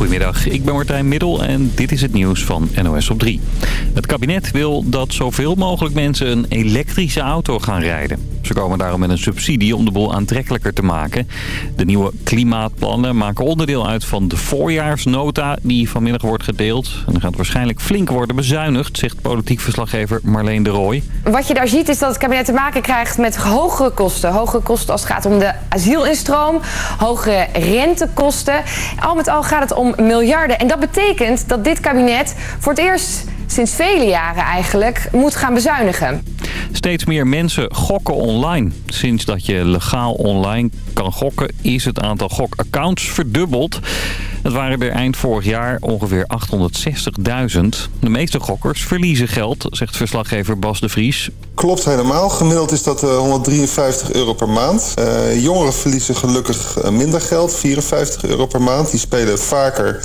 Goedemiddag, ik ben Martijn Middel en dit is het nieuws van NOS op 3. Het kabinet wil dat zoveel mogelijk mensen een elektrische auto gaan rijden. Ze komen daarom met een subsidie om de boel aantrekkelijker te maken. De nieuwe klimaatplannen maken onderdeel uit van de voorjaarsnota die vanmiddag wordt gedeeld. En er gaat waarschijnlijk flink worden bezuinigd, zegt politiek verslaggever Marleen de Rooij. Wat je daar ziet is dat het kabinet te maken krijgt met hogere kosten. Hogere kosten als het gaat om de asielinstroom, hogere rentekosten. Al met al gaat het om miljarden. En dat betekent dat dit kabinet voor het eerst sinds vele jaren eigenlijk moet gaan bezuinigen. Steeds meer mensen gokken online. Sinds dat je legaal online kan gokken is het aantal gokaccounts verdubbeld. Het waren er eind vorig jaar ongeveer 860.000. De meeste gokkers verliezen geld, zegt verslaggever Bas de Vries. Klopt helemaal. Gemiddeld is dat 153 euro per maand. Uh, jongeren verliezen gelukkig minder geld, 54 euro per maand. Die spelen vaker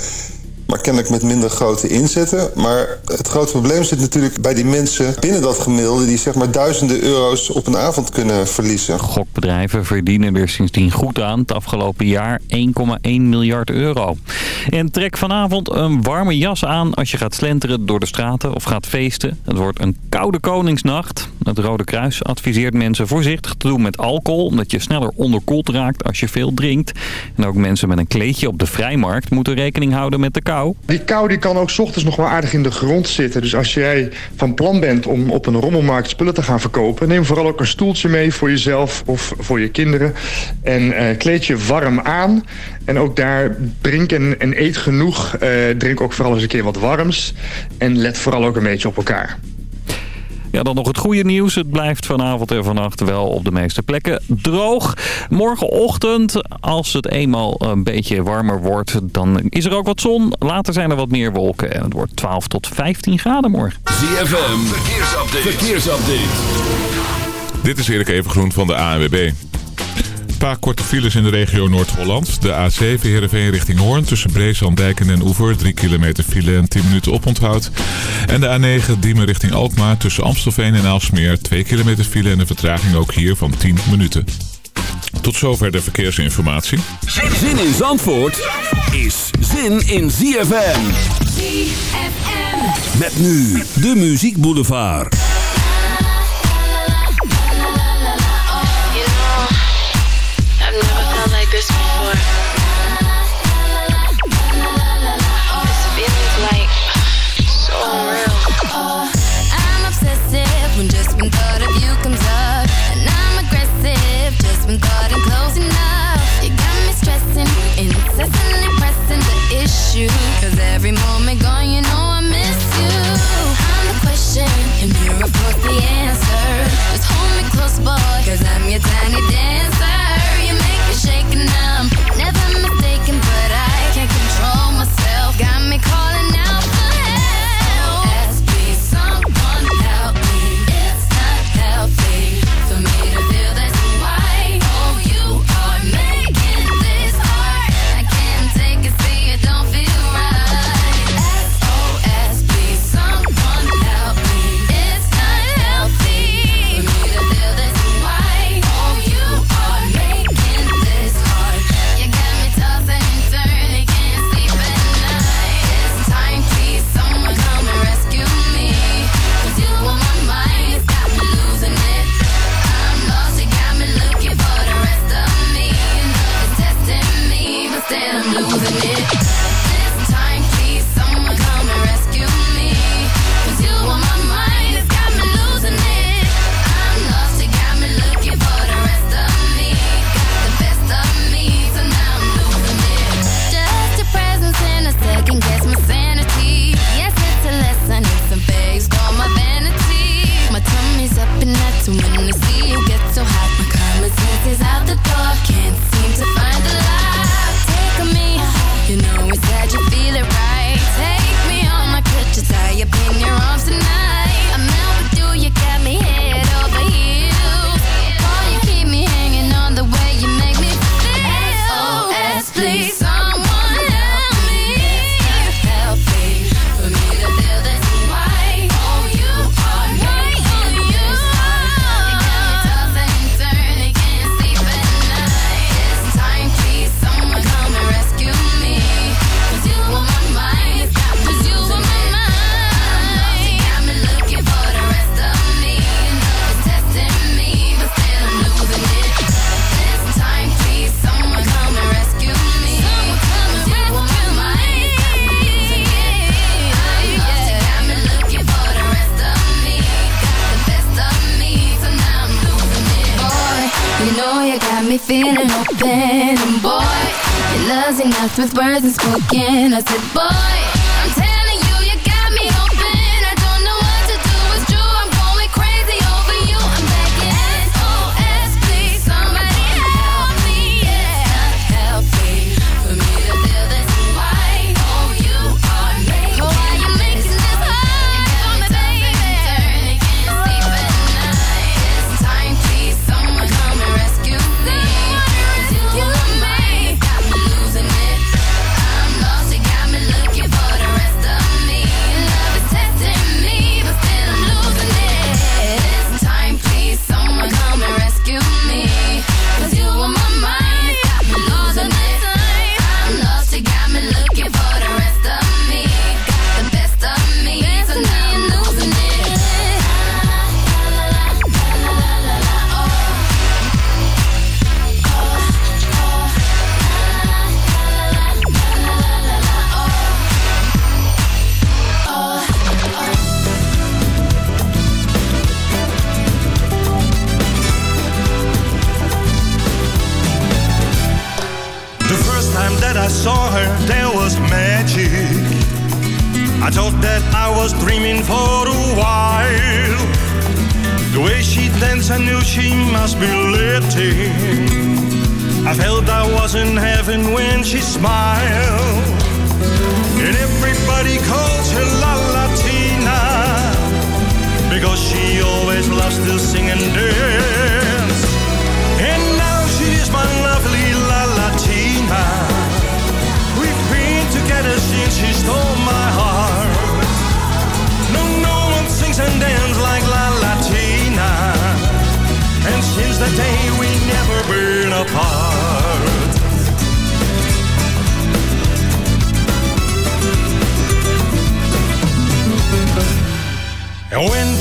maar kennelijk met minder grote inzetten. Maar het grote probleem zit natuurlijk bij die mensen binnen dat gemiddelde... die zeg maar duizenden euro's op een avond kunnen verliezen. Gokbedrijven verdienen er sindsdien goed aan. Het afgelopen jaar 1,1 miljard euro. En trek vanavond een warme jas aan als je gaat slenteren door de straten of gaat feesten. Het wordt een koude koningsnacht. Het Rode Kruis adviseert mensen voorzichtig te doen met alcohol... omdat je sneller onderkoeld raakt als je veel drinkt. En ook mensen met een kleedje op de vrijmarkt moeten rekening houden met de kou. Die kou die kan ook s ochtends nog wel aardig in de grond zitten. Dus als jij van plan bent om op een rommelmarkt spullen te gaan verkopen... neem vooral ook een stoeltje mee voor jezelf of voor je kinderen. En uh, kleed je warm aan. En ook daar drink en, eet genoeg. Uh, drink ook vooral eens een keer wat warms. En let vooral ook een beetje op elkaar. Ja, dan nog het goede nieuws. Het blijft vanavond en vannacht wel op de meeste plekken droog. Morgenochtend, als het eenmaal een beetje warmer wordt, dan is er ook wat zon. Later zijn er wat meer wolken en het wordt 12 tot 15 graden morgen. ZFM, verkeersupdate. verkeersupdate. Dit is Erik Evengroen van de ANWB. Een paar korte files in de regio Noord-Holland. De A7 Heerenveen richting Hoorn tussen Breeslanddijken en Oever. 3 kilometer file en 10 minuten oponthoud. En de A9 Diemen richting Alkmaar tussen Amstelveen en Aalsmeer. 2 kilometer file en de vertraging ook hier van 10 minuten. Tot zover de verkeersinformatie. Zin in Zandvoort is zin in ZFM. ZFM. Met nu de Muziek Boulevard.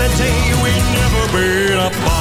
a day we never been apart.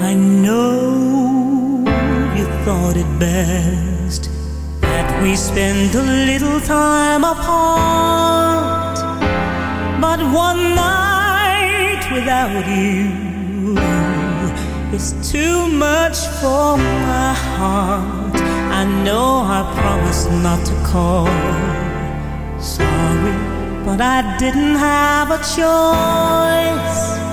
I know you thought it best that we spend a little time apart, but one night without you is too much for my heart. I know I promised not to call. Sorry, but I didn't have a choice.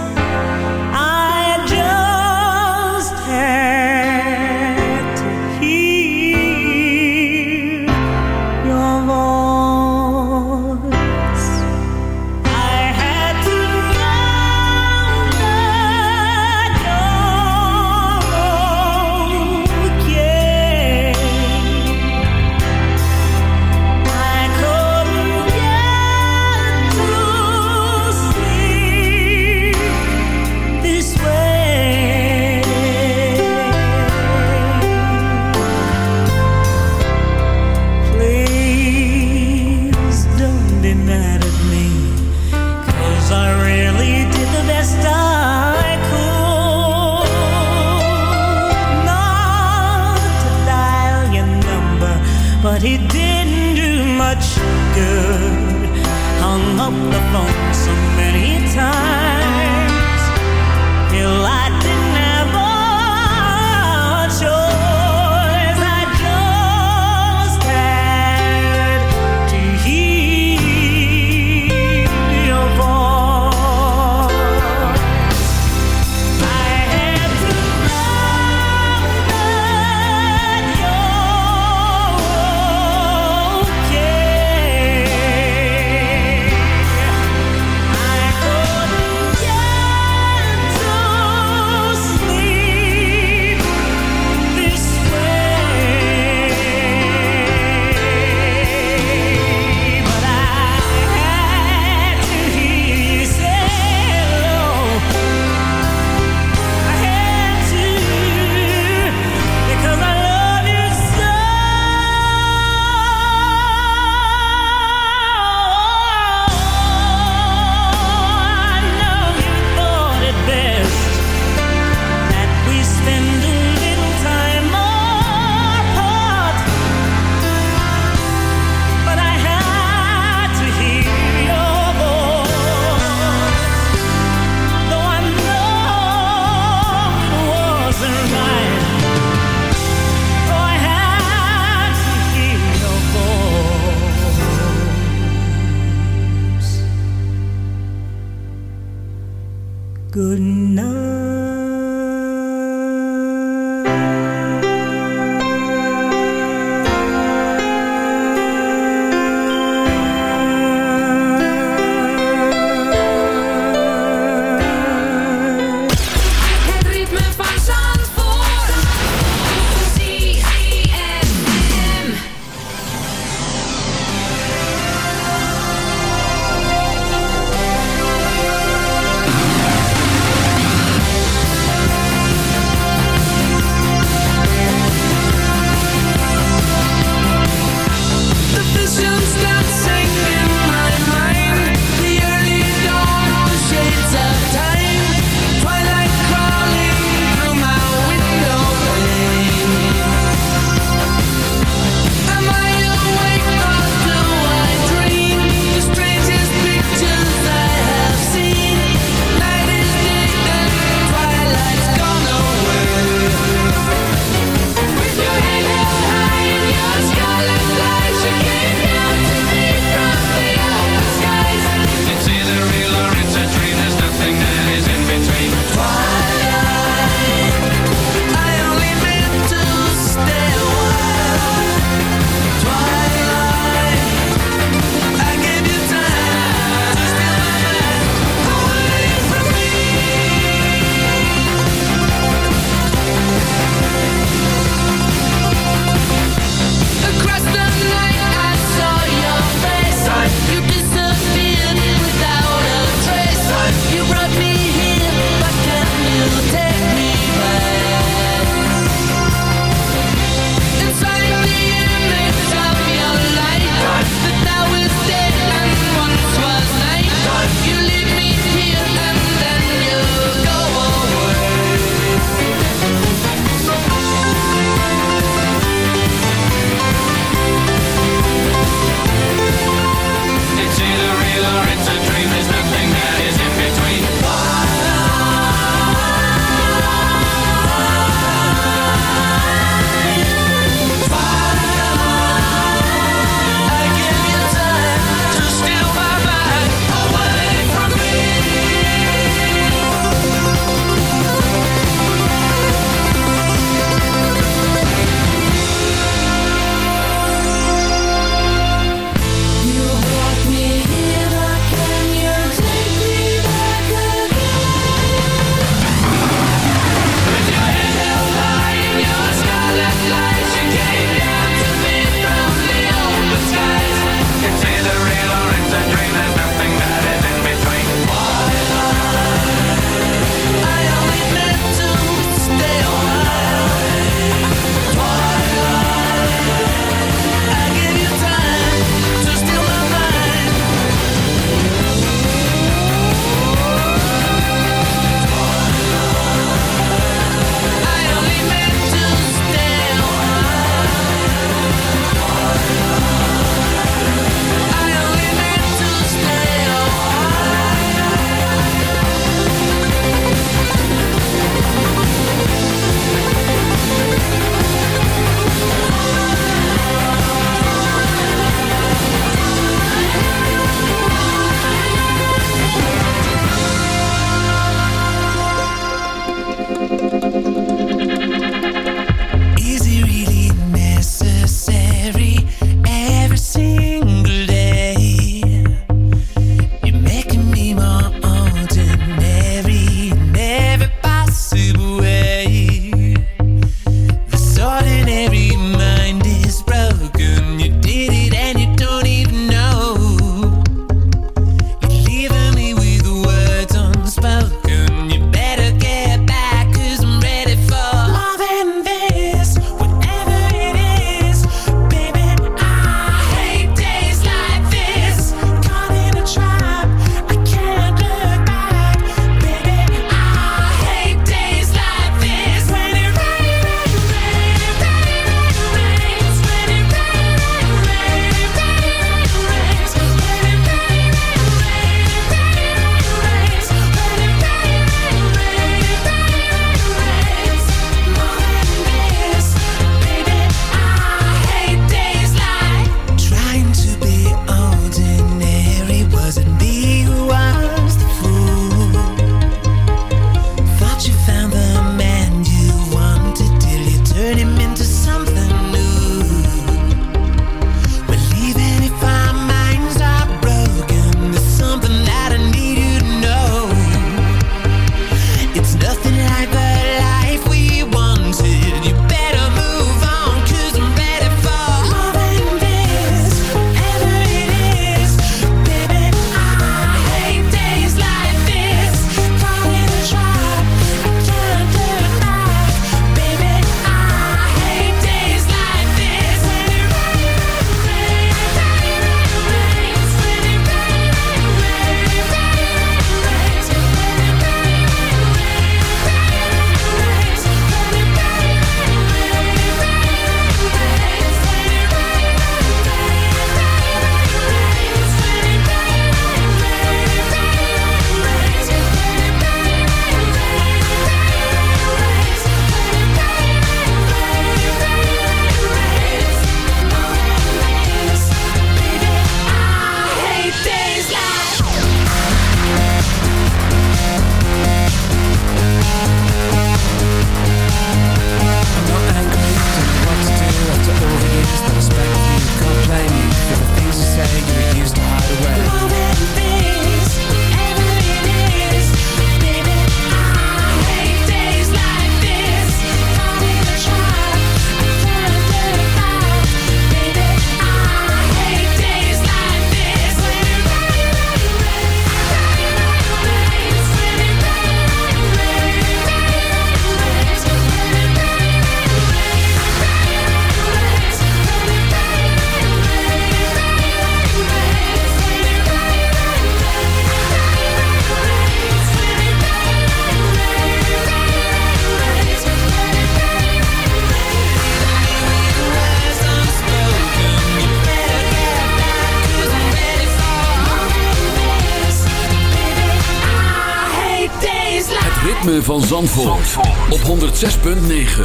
Zandvoort, Zandvoort. op 106.9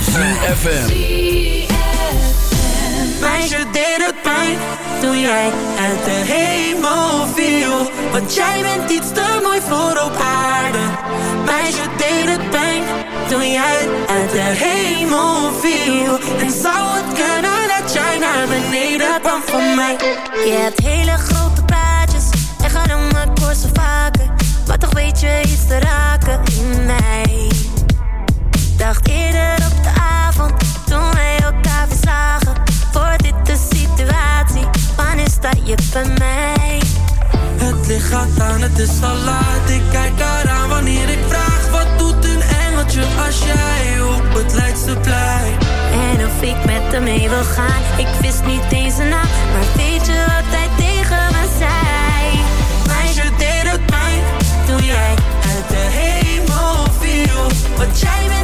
CFM Meisje deed het pijn toen jij uit de hemel viel. Want jij bent iets te mooi voor op aarde. Meisje deed het pijn toen jij uit de hemel viel. En zou het kunnen dat jij naar beneden kwam van mij? Je hebt hele je iets te raken in mij. Dacht eerder op de avond toen wij elkaar verzagen. Voor dit de situatie, wanneer sta je bij mij? Het licht gaat aan, het is al laat. Ik kijk eraan wanneer ik vraag: wat doet een engeltje als jij op het Leidseplein? En of ik met hem mee wil gaan, ik wist niet deze na, naam, maar weet je wat hij deed? die uit, uit de hemel viel. Wat jij bent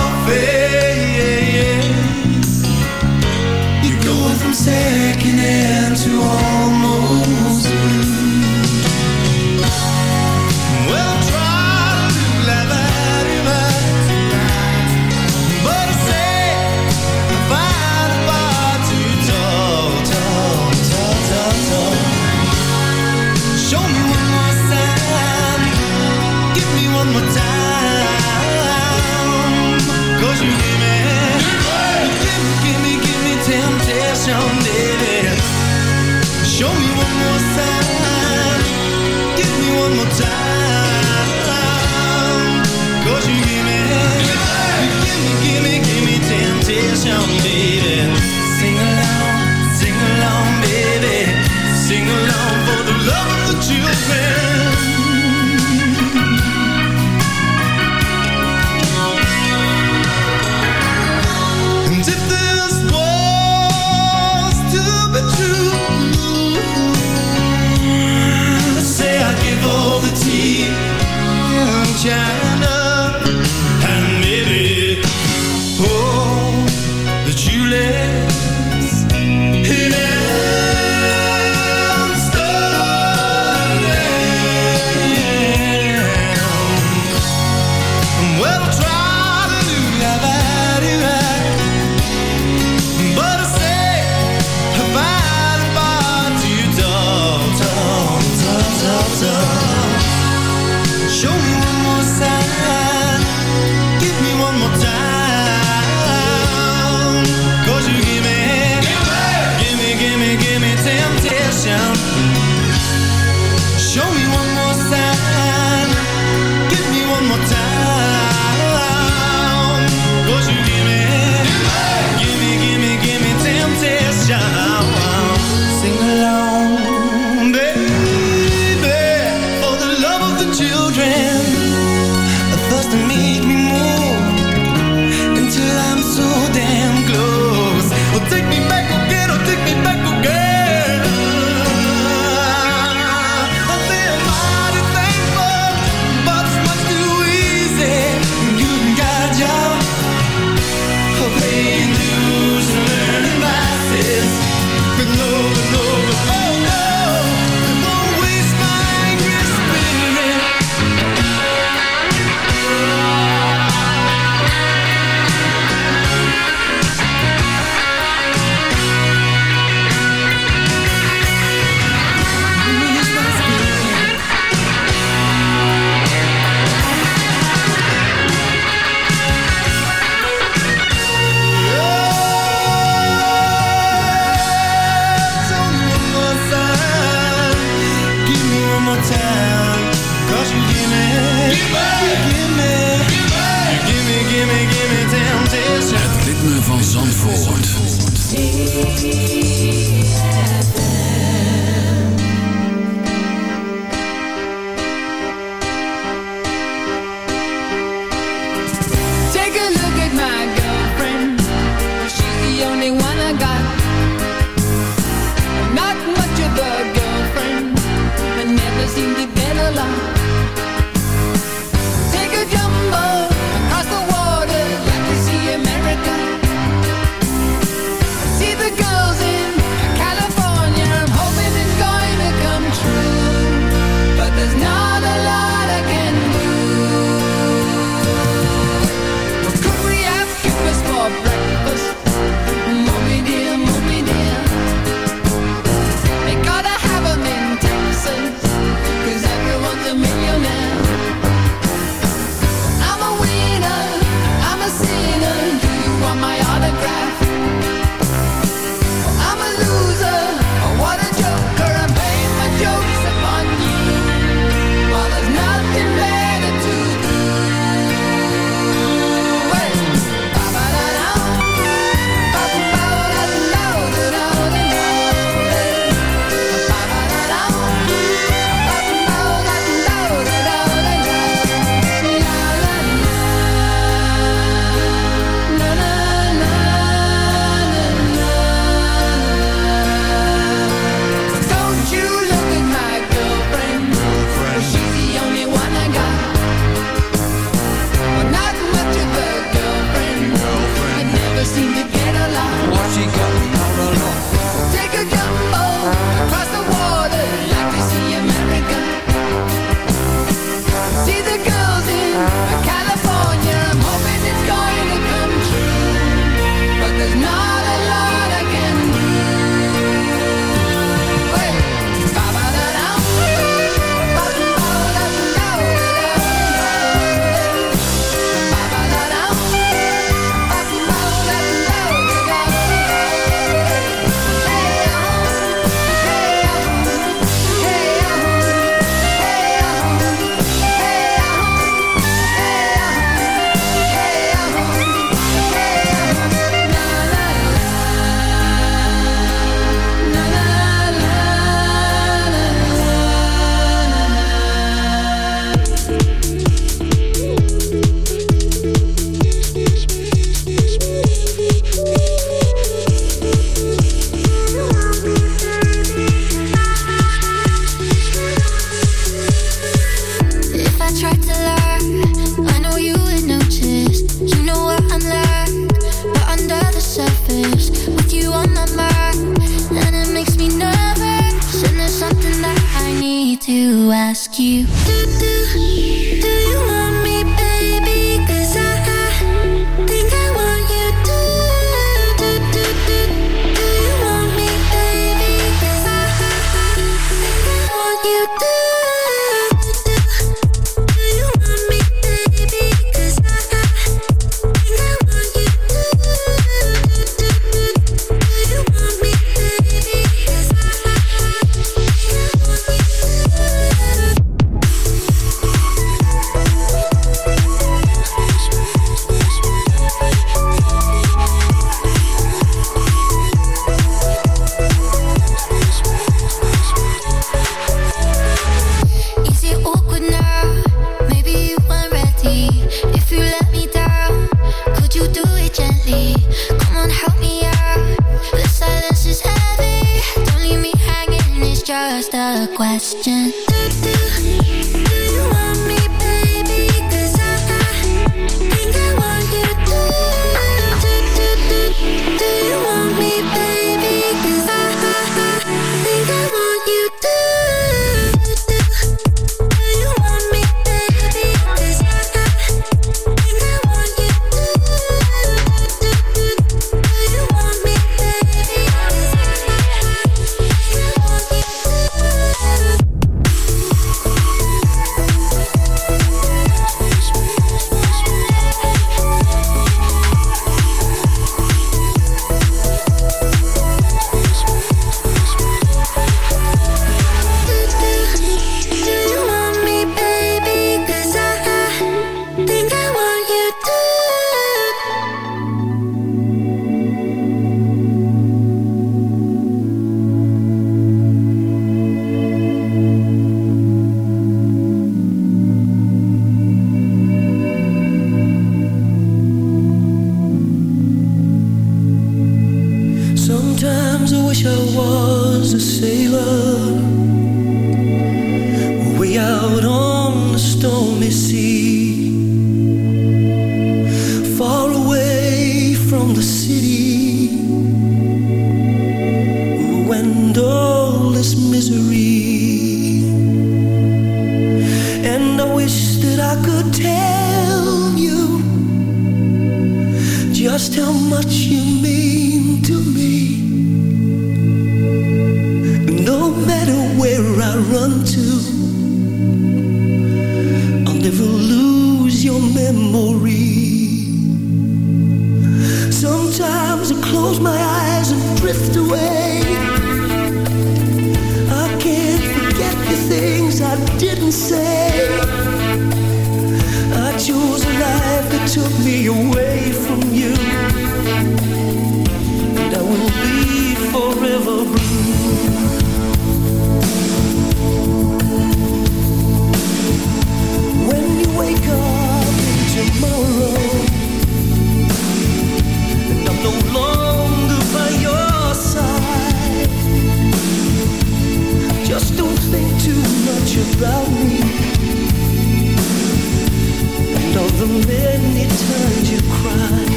question.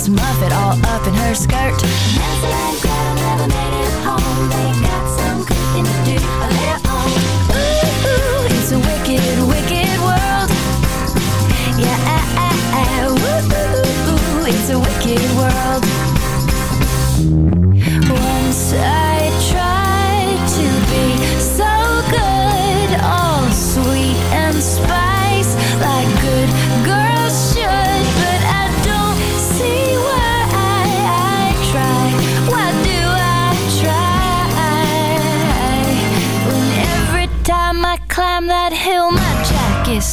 Miss Muffet all up in her skirt. Hansel and Gretel never made it home. They got some cooking to do of their own. Ooh, ooh, it's a wicked, wicked world. Yeah, ooh, ooh, ooh, it's a wicked world. Once I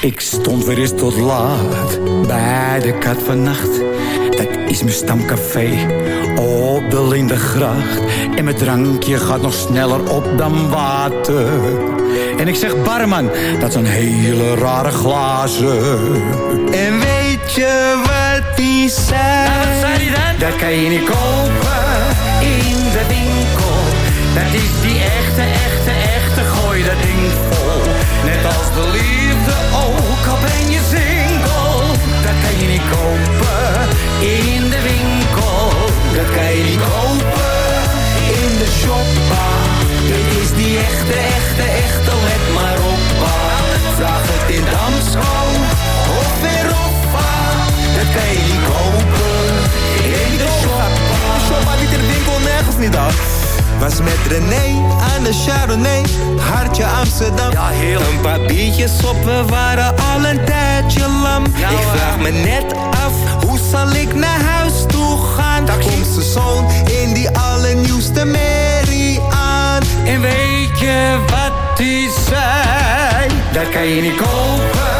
Ik stond weer eens tot laat bij de kat vannacht. Dat is mijn stamcafé op de Lindengracht. En mijn drankje gaat nog sneller op dan water. En ik zeg barman, dat zijn hele rare glazen. En weet je wat die zei? Nou, wat zei die dan? Dat kan je niet kopen in de winkel. Dat is die echte, echte, echte, echte, echte, let maar op. pa. Vraag het in Damsko of in Roffa. Dat kan je niet kopen in de shoppa. Shoppa niet in de winkel, nergens niet af. Was met René aan de Chardonnay, hartje Amsterdam. Ja, heel. Een paar biertjes op, we waren al een tijdje lam. ik vraag me net af, hoe zal ik naar huis toe gaan? Daar komt zijn zoon in die allernieuwste weet je wat die zei? Dat kan je niet kopen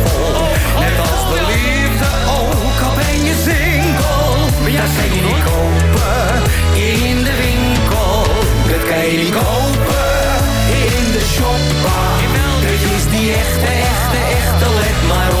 kan je niet kopen in de winkel. Dat kan je niet kopen in de shoppa. Dit is die echte, echte, echte, let maar op.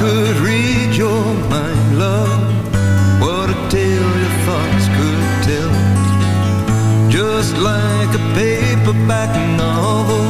could read your mind, love, what a tale your thoughts could tell. Just like a paperback novel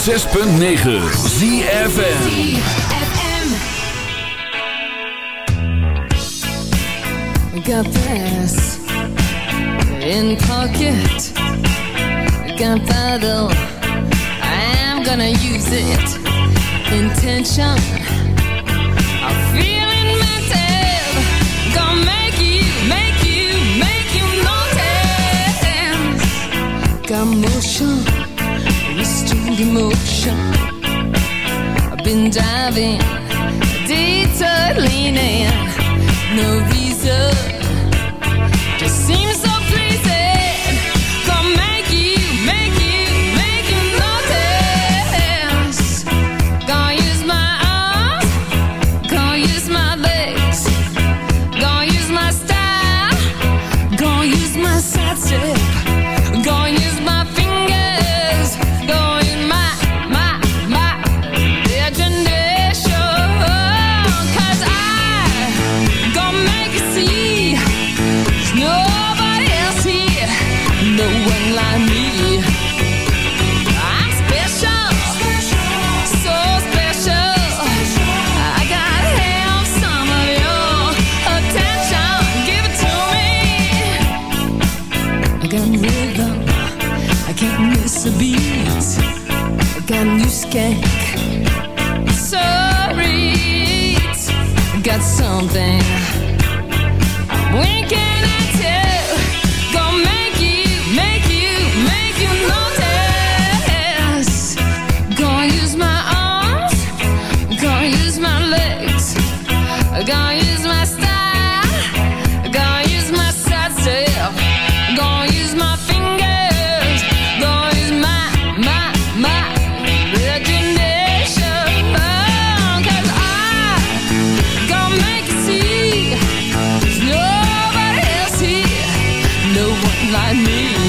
106.9 ZFM Got in pocket. I'm gonna use it. Intention. emotion. I've been diving, detour leaning, no and me.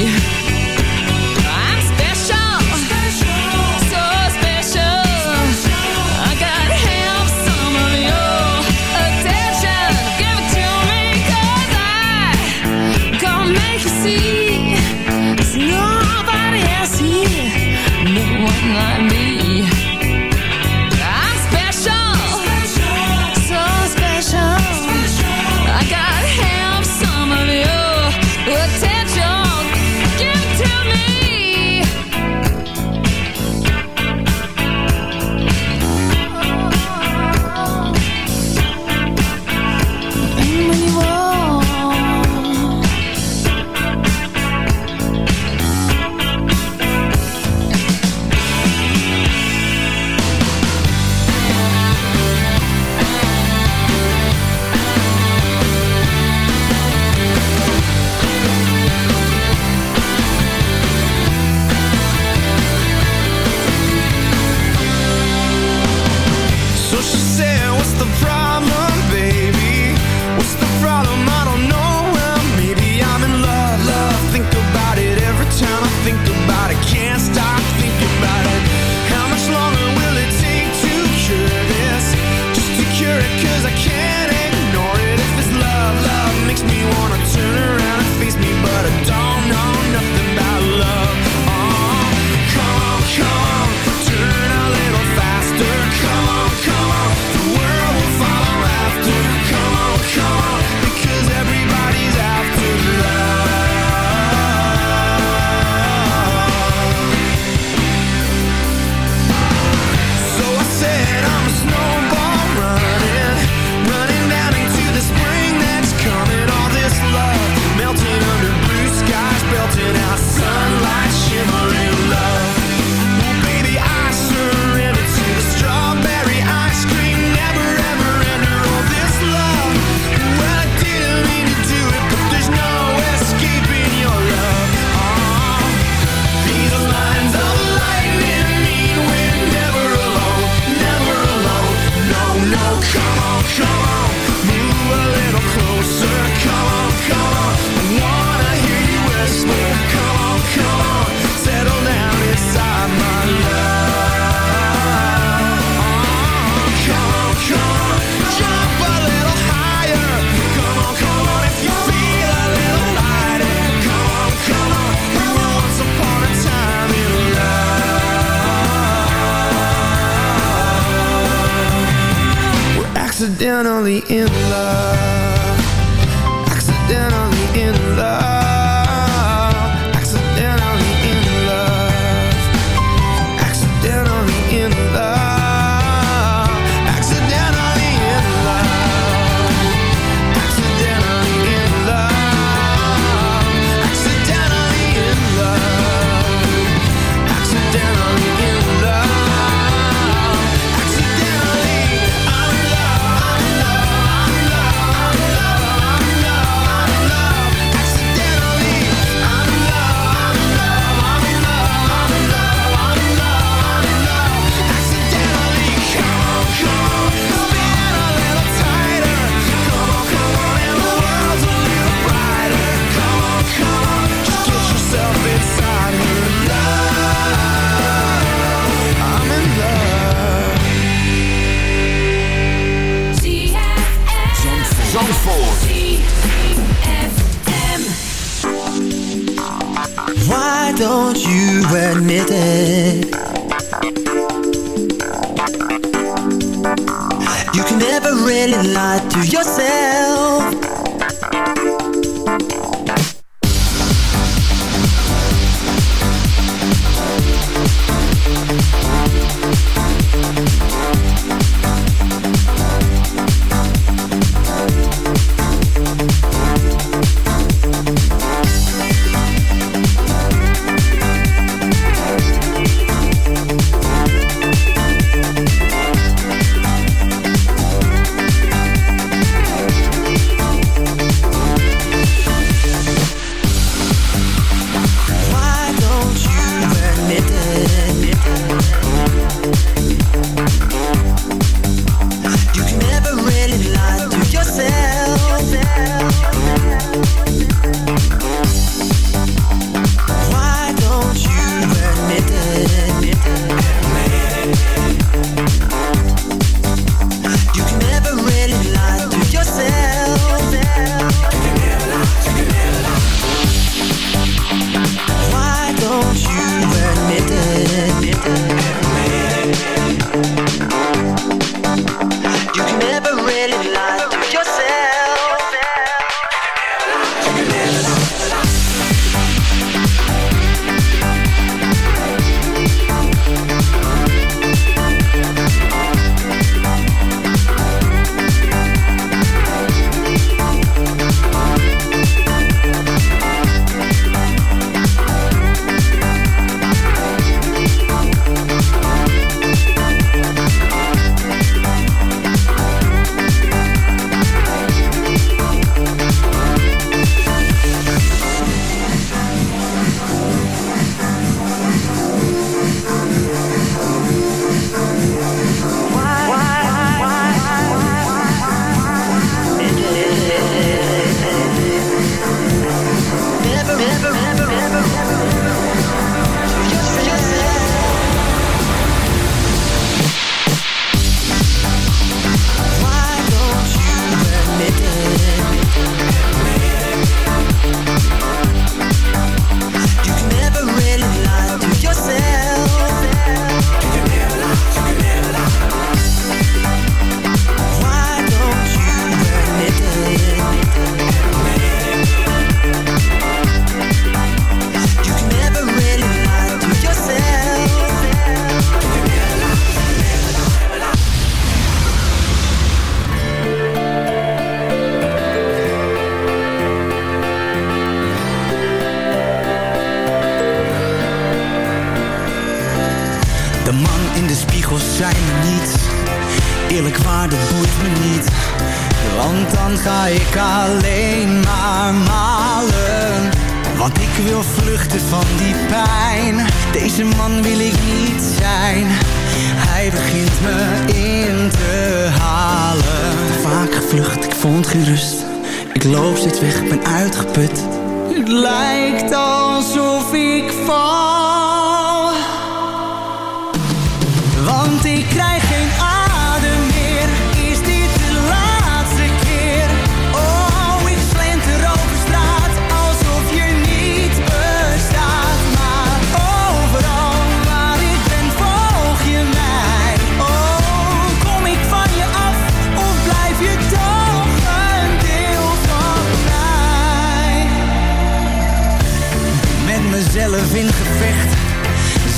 Weg, ben uitgeput. Het lijkt alsof ik val. Want ik krijg